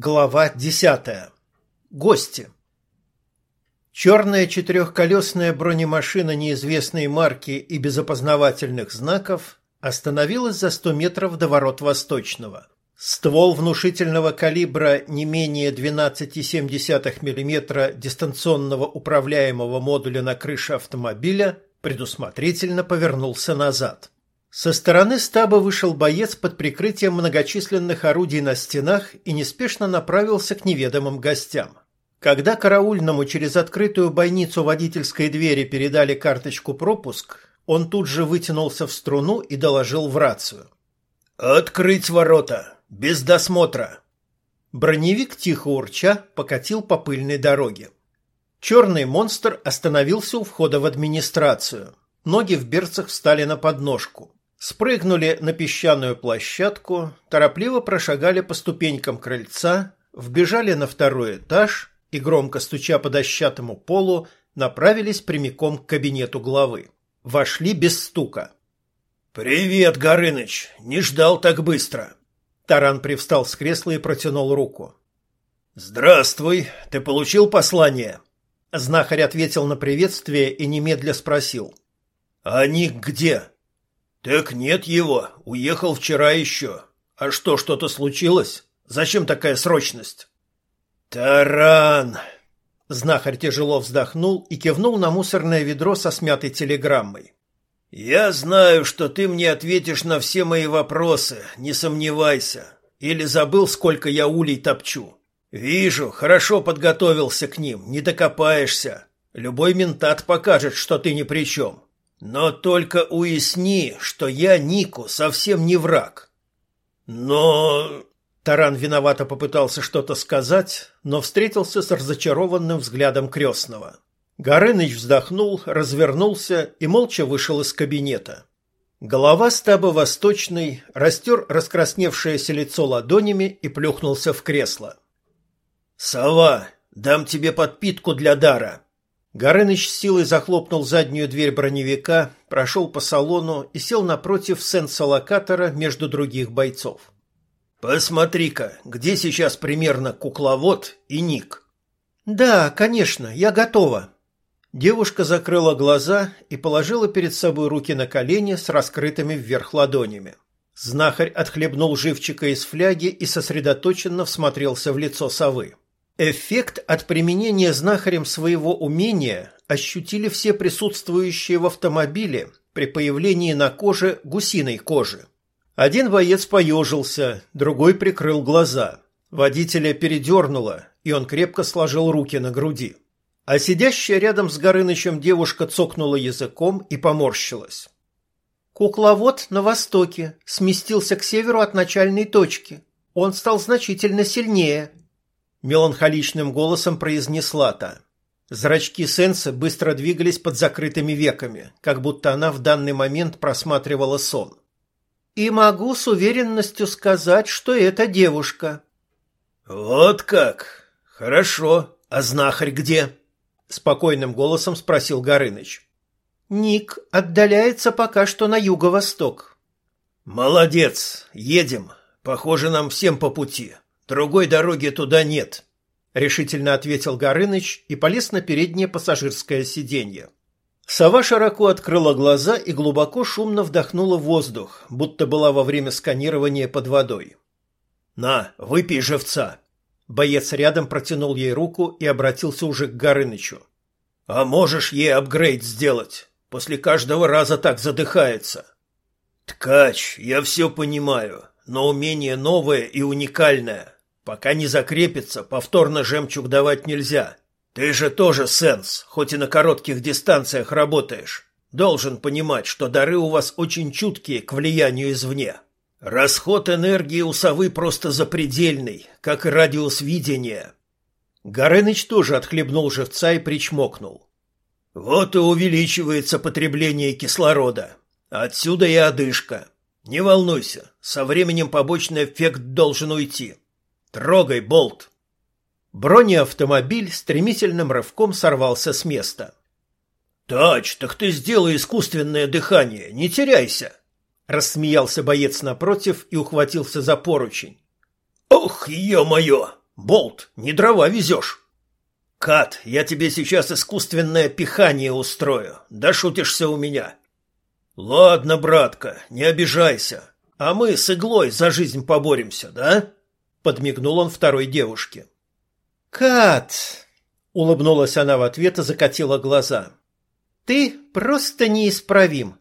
Глава десятая. Гости. Черная четырехколесная бронемашина неизвестной марки и без опознавательных знаков остановилась за сто метров до ворот Восточного. Ствол внушительного калибра не менее 12,7 мм дистанционного управляемого модуля на крыше автомобиля предусмотрительно повернулся назад. Со стороны стаба вышел боец под прикрытием многочисленных орудий на стенах и неспешно направился к неведомым гостям. Когда караульному через открытую бойницу водительской двери передали карточку пропуск, он тут же вытянулся в струну и доложил в рацию. «Открыть ворота! Без досмотра!» Броневик, тихо урча, покатил по пыльной дороге. Черный монстр остановился у входа в администрацию. Ноги в берцах встали на подножку. Спрыгнули на песчаную площадку, торопливо прошагали по ступенькам крыльца, вбежали на второй этаж и, громко стуча по дощатому полу, направились прямиком к кабинету главы. Вошли без стука. «Привет, Горыныч! Не ждал так быстро!» Таран привстал с кресла и протянул руку. «Здравствуй! Ты получил послание?» Знахарь ответил на приветствие и немедля спросил. «А «Они где?» «Так нет его. Уехал вчера еще. А что, что-то случилось? Зачем такая срочность?» «Таран!» Знахарь тяжело вздохнул и кивнул на мусорное ведро со смятой телеграммой. «Я знаю, что ты мне ответишь на все мои вопросы, не сомневайся. Или забыл, сколько я улей топчу. Вижу, хорошо подготовился к ним, не докопаешься. Любой ментат покажет, что ты ни при чем. Но только уясни, что я Нику совсем не враг. Но... Таран виновато попытался что-то сказать, но встретился с разочарованным взглядом крестного. Горыныч вздохнул, развернулся и молча вышел из кабинета. Голова стаба восточный растер раскрасневшееся лицо ладонями и плюхнулся в кресло. «Сова, дам тебе подпитку для дара», Горыныч с силой захлопнул заднюю дверь броневика, прошел по салону и сел напротив сенса-локатора между других бойцов. «Посмотри-ка, где сейчас примерно кукловод и Ник?» «Да, конечно, я готова». Девушка закрыла глаза и положила перед собой руки на колени с раскрытыми вверх ладонями. Знахарь отхлебнул живчика из фляги и сосредоточенно всмотрелся в лицо совы. Эффект от применения знахарем своего умения ощутили все присутствующие в автомобиле при появлении на коже гусиной кожи. Один боец поежился, другой прикрыл глаза. Водителя передернуло, и он крепко сложил руки на груди. А сидящая рядом с Горынычем девушка цокнула языком и поморщилась. Кукловод на востоке сместился к северу от начальной точки. Он стал значительно сильнее – меланхоличным голосом произнесла та. Зрачки Сенса быстро двигались под закрытыми веками, как будто она в данный момент просматривала сон. «И могу с уверенностью сказать, что это девушка». «Вот как? Хорошо. А знахарь где?» Спокойным голосом спросил Горыныч. «Ник отдаляется пока что на юго-восток». «Молодец. Едем. Похоже, нам всем по пути. Другой дороги туда нет, решительно ответил Горыныч и полез на переднее пассажирское сиденье. Сова широко открыла глаза и глубоко шумно вдохнула воздух, будто была во время сканирования под водой. «На, выпей живца!» Боец рядом протянул ей руку и обратился уже к Горынычу. «А можешь ей апгрейд сделать? После каждого раза так задыхается». «Ткач, я все понимаю, но умение новое и уникальное. Пока не закрепится, повторно жемчуг давать нельзя. Ты же тоже сенс, хоть и на коротких дистанциях работаешь. Должен понимать, что дары у вас очень чуткие к влиянию извне. Расход энергии у совы просто запредельный, как и радиус видения. Горыныч тоже отхлебнул живца и причмокнул. Вот и увеличивается потребление кислорода. Отсюда и одышка. Не волнуйся, со временем побочный эффект должен уйти. Трогай болт. Бронеавтомобиль стремительным рывком сорвался с места. Тач, так ты сделай искусственное дыхание, не теряйся, рассмеялся боец напротив и ухватился за поручень. Ох, ё-моё, Болт, не дрова везешь. Кат, я тебе сейчас искусственное пихание устрою. Да шутишься у меня. Ладно, братка, не обижайся. А мы с иглой за жизнь поборемся, да? Подмигнул он второй девушке. Кат, улыбнулась она в ответ и закатила глаза. Ты просто неисправим.